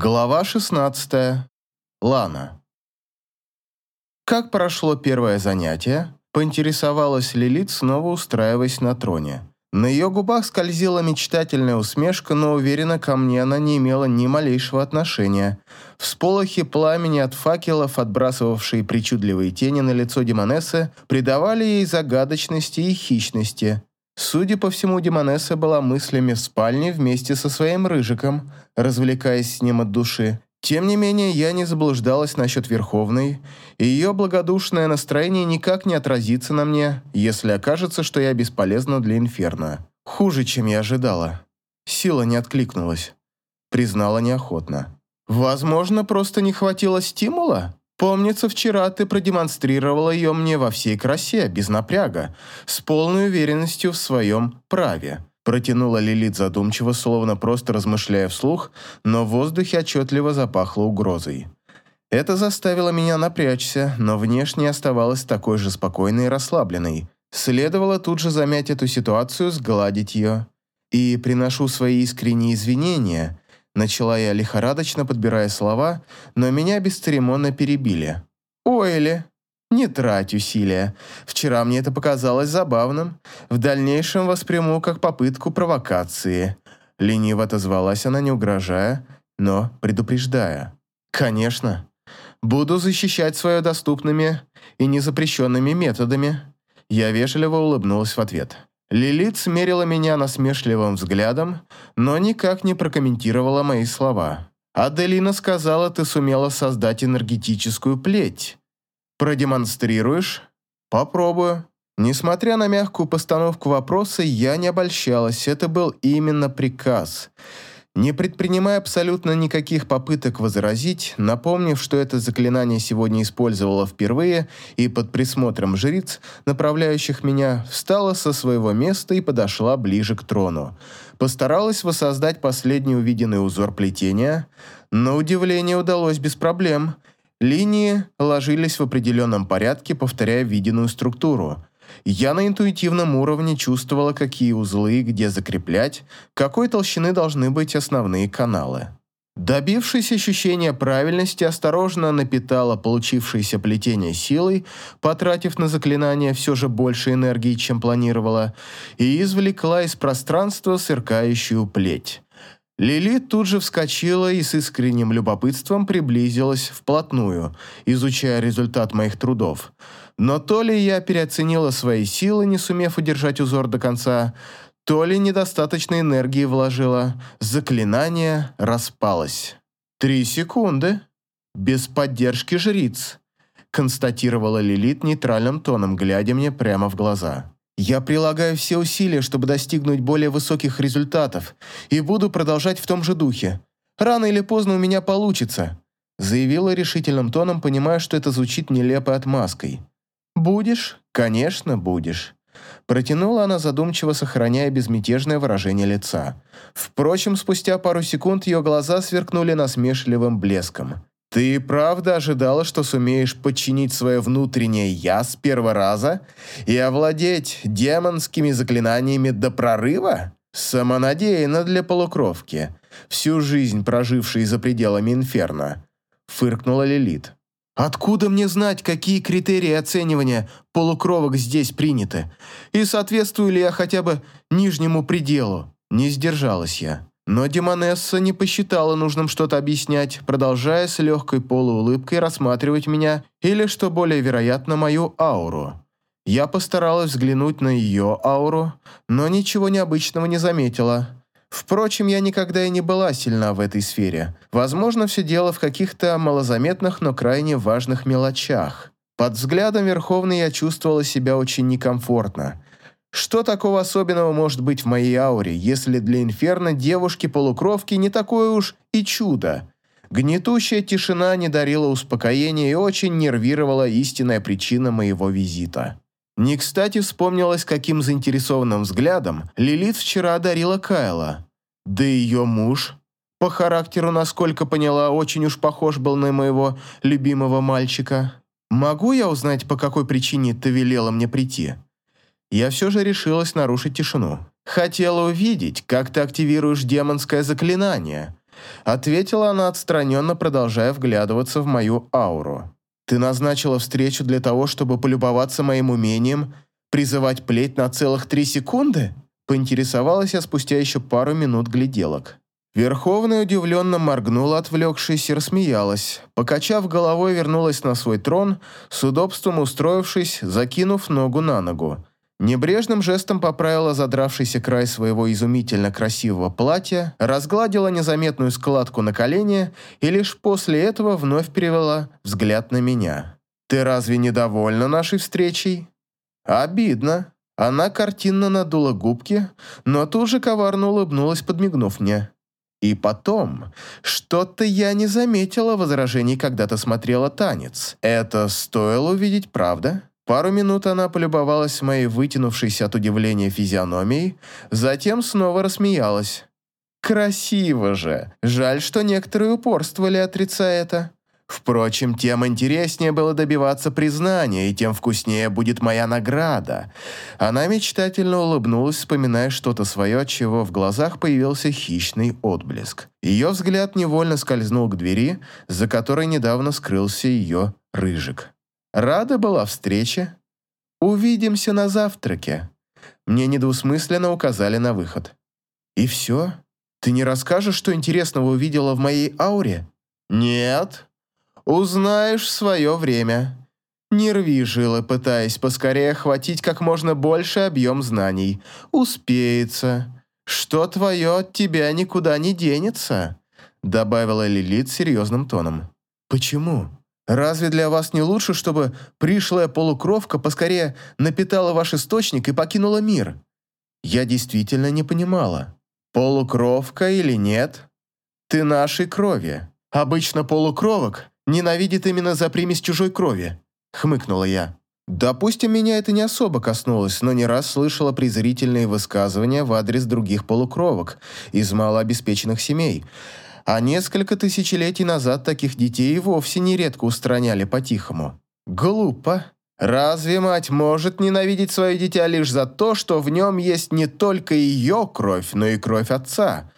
Глава 16. Лана. Как прошло первое занятие, поинтересовалась Лилит, снова устраиваясь на троне. На ее губах скользила мечтательная усмешка, но уверенно ко мне она не имела ни малейшего отношения. Всполохи пламени от факелов, отбрасывавшие причудливые тени на лицо Демонессы, придавали ей загадочности и хищности. Судя по всему, Демонесса была мыслями в спальне вместе со своим рыжиком, развлекаясь с ним от души. Тем не менее, я не заблуждалась насчет Верховной, и ее благодушное настроение никак не отразится на мне, если окажется, что я бесполезна для Инферно. Хуже, чем я ожидала. Сила не откликнулась. Признала неохотно. Возможно, просто не хватило стимула? Помнится, вчера ты продемонстрировала ее мне во всей красе, без напряга, с полной уверенностью в своем праве. Протянула Лилит задумчиво, словно просто размышляя вслух, но в воздухе отчетливо запахло угрозой. Это заставило меня напрячься, но внешне оставалась такой же спокойной и расслабленной. Следовало тут же замять эту ситуацию, сгладить ее. И приношу свои искренние извинения – Начала я лихорадочно, подбирая слова, но меня бесцеремонно перебили. «Ойли, не трать усилия. Вчера мне это показалось забавным. В дальнейшем восприму как попытку провокации». Лениво отозвалась она, не угрожая, но предупреждая. «Конечно. Буду защищать свое доступными и незапрещенными методами». Я вежливо улыбнулась в ответ. Лилит смерила меня насмешливым взглядом, но никак не прокомментировала мои слова. «Аделина сказала, ты сумела создать энергетическую плеть. Продемонстрируешь?» «Попробую». Несмотря на мягкую постановку вопроса, я не обольщалась, это был именно приказ – не предпринимая абсолютно никаких попыток возразить, напомнив, что это заклинание сегодня использовала впервые и под присмотром жриц, направляющих меня, встала со своего места и подошла ближе к трону. Постаралась воссоздать последний увиденный узор плетения, но удивление удалось без проблем. Линии ложились в определенном порядке, повторяя виденную структуру – я на интуитивном уровне чувствовала, какие узлы где закреплять, какой толщины должны быть основные каналы. Добившись ощущения правильности, осторожно напитала получившееся плетение силой, потратив на заклинание все же больше энергии, чем планировала, и извлекла из пространства сверкающую плеть. Лилит тут же вскочила и с искренним любопытством приблизилась вплотную, изучая результат моих трудов – но то ли я переоценила свои силы, не сумев удержать узор до конца, то ли недостаточно энергии вложила, заклинание распалось. «Три секунды. Без поддержки жриц», – констатировала Лилит нейтральным тоном, глядя мне прямо в глаза. «Я прилагаю все усилия, чтобы достигнуть более высоких результатов, и буду продолжать в том же духе. Рано или поздно у меня получится», – заявила решительным тоном, понимая, что это звучит нелепой отмазкой. «Будешь? Конечно, будешь». Протянула она задумчиво, сохраняя безмятежное выражение лица. Впрочем, спустя пару секунд ее глаза сверкнули насмешливым блеском. «Ты правда ожидала, что сумеешь подчинить свое внутреннее «я» с первого раза и овладеть демонскими заклинаниями до прорыва? Самонадеянно для полукровки, всю жизнь прожившей за пределами инферно», — фыркнула Лилит. Откуда мне знать, какие критерии оценивания полукровок здесь приняты? И соответствую ли я хотя бы нижнему пределу? Не сдержалась я. Но Демонесса не посчитала нужным что-то объяснять, продолжая с легкой полуулыбкой рассматривать меня или, что более вероятно, мою ауру. Я постаралась взглянуть на ее ауру, но ничего необычного не заметила. Впрочем, я никогда и не была сильна в этой сфере. Возможно, все дело в каких-то малозаметных, но крайне важных мелочах. Под взглядом Верховной я чувствовала себя очень некомфортно. Что такого особенного может быть в моей ауре, если для Инферно девушки-полукровки не такое уж и чудо? Гнетущая тишина не дарила успокоения и очень нервировала истинная причина моего визита. Не кстати вспомнилось, каким заинтересованным взглядом Лилит вчера одарила Кайла. Да и ее муж, по характеру, насколько поняла, очень уж похож был на моего любимого мальчика. Могу я узнать, по какой причине ты велела мне прийти? Я все же решилась нарушить тишину. Хотела увидеть, как ты активируешь демонское заклинание. Ответила она отстраненно, продолжая вглядываться в мою ауру. «Ты назначила встречу для того, чтобы полюбоваться моим умением призывать плеть на целых три секунды?» Поинтересовалась я спустя еще пару минут гляделок. Верховная удивленно моргнула, отвлекшись, и рассмеялась. Покачав головой, вернулась на свой трон, с удобством устроившись, закинув ногу на ногу. Небрежным жестом поправила задравшийся край своего изумительно красивого платья, разгладила незаметную складку на колене и лишь после этого вновь перевела взгляд на меня. «Ты разве недовольна нашей встречей?» «Обидно». Она картинно надула губки, но тут же коварно улыбнулась, подмигнув мне. И потом, что-то я не заметила возражений, когда ты смотрела танец. Это стоило увидеть, правда? Пару минут она полюбовалась моей вытянувшейся от удивления физиономией, затем снова рассмеялась. «Красиво же! Жаль, что некоторые упорствовали, отрицая это. Впрочем, тем интереснее было добиваться признания, и тем вкуснее будет моя награда». Она мечтательно улыбнулась, вспоминая что-то свое, чего в глазах появился хищный отблеск. Ее взгляд невольно скользнул к двери, за которой недавно скрылся ее рыжик. Рада была встрече. Увидимся на завтраке. Мне недвусмысленно указали на выход. И все? Ты не расскажешь, что интересного увидела в моей ауре? Нет. Узнаешь в свое время. Не рви жилы, пытаясь поскорее охватить как можно больше объем знаний. Успеется. Что твое от тебя никуда не денется, добавила Лилит серьезным тоном. Почему? Разве для вас не лучше, чтобы пришлая полукровка поскорее напитала ваш источник и покинула мир? Я действительно не понимала. Полукровка или нет? Ты нашей крови. Обычно полукровок ненавидит именно за примесь чужой крови, хмыкнула я. Допустим, меня это не особо коснулось, но не раз слышала презрительные высказывания в адрес других полукровок из малообеспеченных семей – а несколько тысячелетий назад таких детей вовсе нередко устраняли по-тихому. Глупо. Разве мать может ненавидеть свое дитя лишь за то, что в нем есть не только ее кровь, но и кровь отца?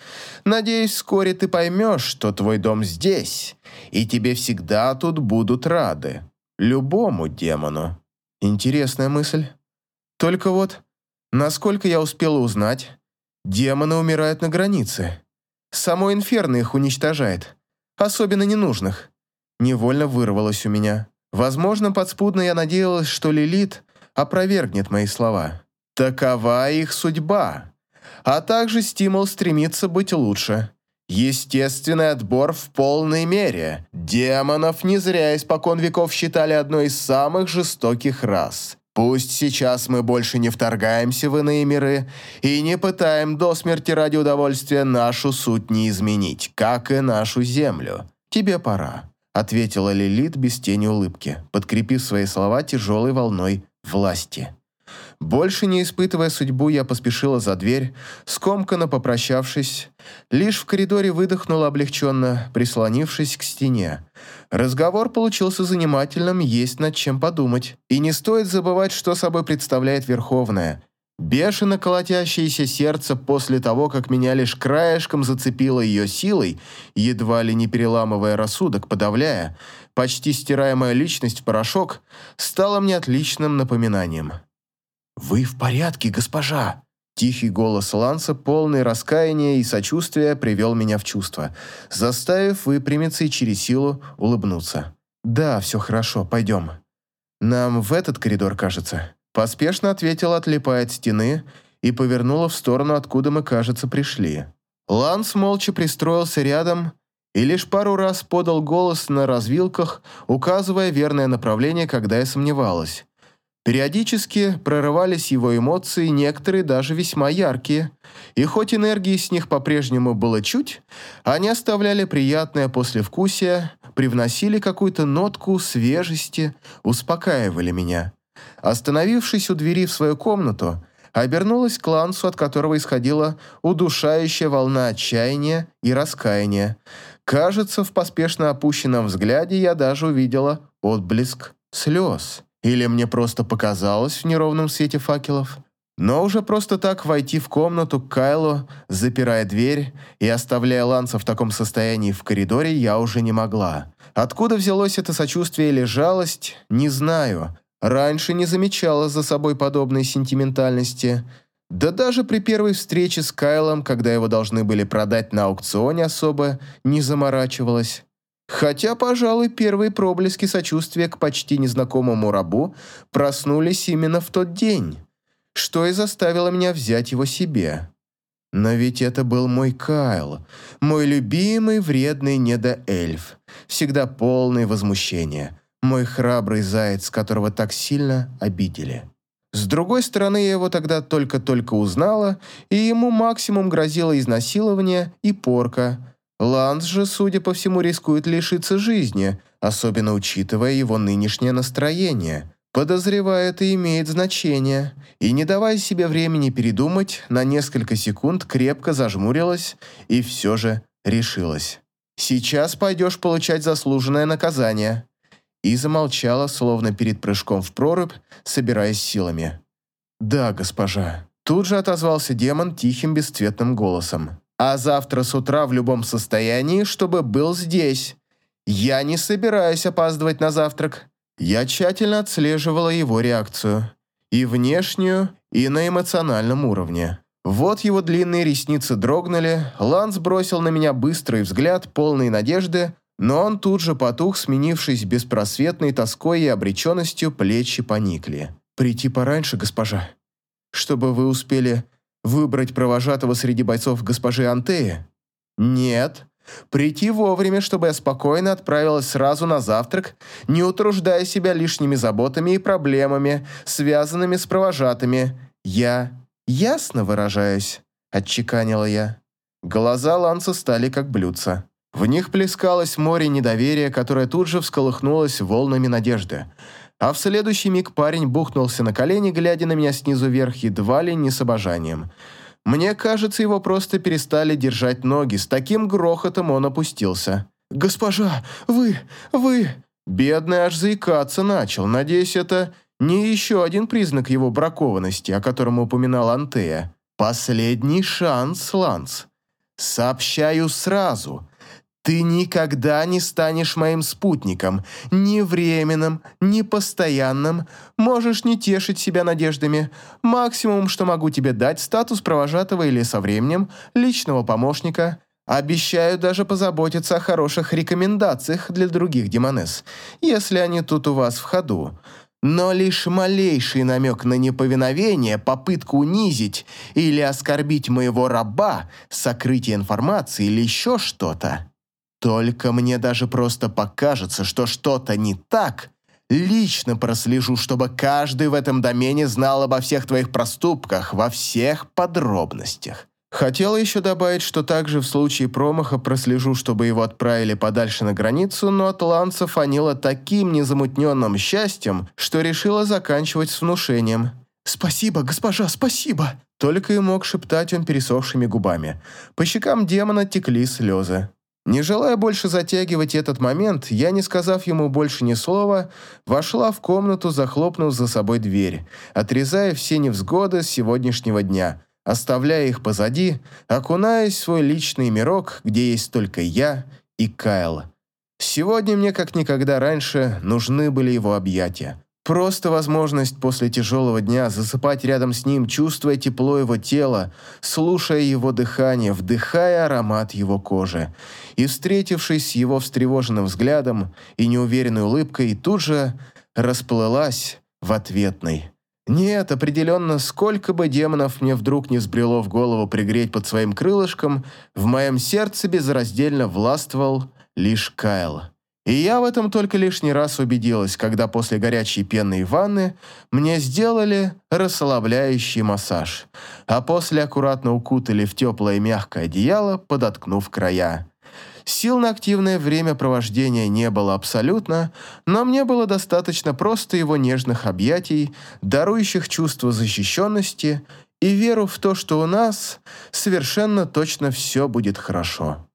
Надеюсь, вскоре ты поймешь, что твой дом здесь, и тебе всегда тут будут рады. Любому демону. Интересная мысль. Только вот, насколько я успела узнать, демоны умирают на границе. Само инферно их уничтожает. Особенно ненужных. Невольно вырвалось у меня. Возможно, подспудно я надеялась, что Лилит опровергнет мои слова. Такова их судьба. А также стимул стремиться быть лучше. Естественный отбор в полной мере. Демонов не зря испокон веков считали одной из самых жестоких рас. Пусть сейчас мы больше не вторгаемся в иные миры и не пытаем до смерти ради удовольствия нашу суть не изменить, как и нашу землю. Тебе пора», — ответила Лилит без тени улыбки, подкрепив свои слова тяжелой волной власти. Больше не испытывая судьбу, я поспешила за дверь, скомканно попрощавшись. Лишь в коридоре выдохнула облегченно, прислонившись к стене. Разговор получился занимательным, есть над чем подумать. И не стоит забывать, что собой представляет Верховная. Бешено колотящееся сердце после того, как меня лишь краешком зацепило ее силой, едва ли не переламывая рассудок, подавляя, почти стирая мою личность в порошок, стало мне отличным напоминанием. «Вы в порядке, госпожа?» Тихий голос Ланса, полный раскаяния и сочувствия, привел меня в чувство, заставив выпрямиться и через силу улыбнуться. «Да, все хорошо, пойдем. Нам в этот коридор, кажется». Поспешно ответила, отлипая от стены, и повернула в сторону, откуда мы, кажется, пришли. Ланс молча пристроился рядом и лишь пару раз подал голос на развилках, указывая верное направление, когда я сомневалась. Периодически прорывались его эмоции, некоторые даже весьма яркие. И хоть энергии с них по-прежнему было чуть, они оставляли приятное послевкусие, привносили какую-то нотку свежести, успокаивали меня. Остановившись у двери в свою комнату, обернулась к Лансу, от которого исходила удушающая волна отчаяния и раскаяния. Кажется, в поспешно опущенном взгляде я даже увидела отблеск слез. Или мне просто показалось в неровном свете факелов? Но уже просто так войти в комнату к Кайлу, запирая дверь и оставляя Ланса в таком состоянии в коридоре, я уже не могла. Откуда взялось это сочувствие или жалость, не знаю. Раньше не замечала за собой подобной сентиментальности. Да даже при первой встрече с Кайлом, когда его должны были продать на аукционе особо, не заморачивалась. Хотя, пожалуй, первые проблески сочувствия к почти незнакомому рабу проснулись именно в тот день что и заставило меня взять его себе. Но ведь это был мой Кайл, мой любимый вредный недоэльф, всегда полный возмущения, мой храбрый заяц, которого так сильно обидели. С другой стороны, я его тогда только-только узнала, и ему максимум грозило изнасилование и порка. Ланс же, судя по всему, рискует лишиться жизни, особенно учитывая его нынешнее настроение – Подозревая, это имеет значение, и, не давая себе времени передумать, на несколько секунд крепко зажмурилась и все же решилась. «Сейчас пойдешь получать заслуженное наказание». И замолчала, словно перед прыжком в прорубь, собираясь силами. «Да, госпожа». Тут же отозвался демон тихим бесцветным голосом. «А завтра с утра в любом состоянии, чтобы был здесь. Я не собираюсь опаздывать на завтрак. Я тщательно отслеживала его реакцию. И внешнюю, и на эмоциональном уровне. Вот его длинные ресницы дрогнули, Ланс бросил на меня быстрый взгляд, полный надежды, но он тут же потух, сменившись беспросветной тоской и обреченностью, плечи поникли. «Прийти пораньше, госпожа, чтобы вы успели выбрать провожатого среди бойцов госпожи Антеи?» «Нет», Прийти вовремя, чтобы я спокойно отправилась сразу на завтрак, не утруждая себя лишними заботами и проблемами, связанными с провожатыми. Я ясно выражаюсь, отчеканила я. Глаза Ланса стали как блюдца. В них плескалось море недоверия, которое тут же всколыхнулось волнами надежды. А в следующий миг парень бухнулся на колени, глядя на меня снизу вверх, едва ли не с обожанием – мне кажется, его просто перестали держать ноги. С таким грохотом он опустился. «Госпожа, вы, вы...» Бедный аж заикаться начал. Надеюсь, это не еще один признак его бракованности, о котором упоминал Антея. «Последний шанс, Ланс. Сообщаю сразу. Ты никогда не станешь моим спутником, ни временным, ни постоянным. Можешь не тешить себя надеждами. Максимум, что могу тебе дать, статус провожатого или со временем личного помощника. Обещаю даже позаботиться о хороших рекомендациях для других демонесс, если они тут у вас в ходу. Но лишь малейший намек на неповиновение, попытку унизить или оскорбить моего раба, сокрытие информации или еще что-то только мне даже просто покажется, что что-то не так, лично прослежу, чтобы каждый в этом домене знал обо всех твоих проступках во всех подробностях. Хотела еще добавить, что также в случае промаха прослежу, чтобы его отправили подальше на границу, но атланца фанила таким незамутненным счастьем, что решила заканчивать с внушением. «Спасибо, госпожа, спасибо!» Только и мог шептать он пересохшими губами. По щекам демона текли слезы. Не желая больше затягивать этот момент, я, не сказав ему больше ни слова, вошла в комнату, захлопнув за собой дверь, отрезая все невзгоды сегодняшнего дня, оставляя их позади, окунаясь в свой личный мирок, где есть только я и Кайл. Сегодня мне, как никогда раньше, нужны были его объятия. Просто возможность после тяжелого дня засыпать рядом с ним, чувствуя тепло его тела, слушая его дыхание, вдыхая аромат его кожи. И, встретившись с его встревоженным взглядом и неуверенной улыбкой, тут же расплылась в ответной. Нет, определенно, сколько бы демонов мне вдруг не взбрело в голову пригреть под своим крылышком, в моем сердце безраздельно властвовал лишь Кайл. И я в этом только лишний раз убедилась, когда после горячей пенной ванны мне сделали расслабляющий массаж, а после аккуратно укутали в теплое мягкое одеяло, подоткнув края. Сил на активное времяпровождение не было абсолютно, но мне было достаточно просто его нежных объятий, дарующих чувство защищенности и веру в то, что у нас совершенно точно все будет хорошо.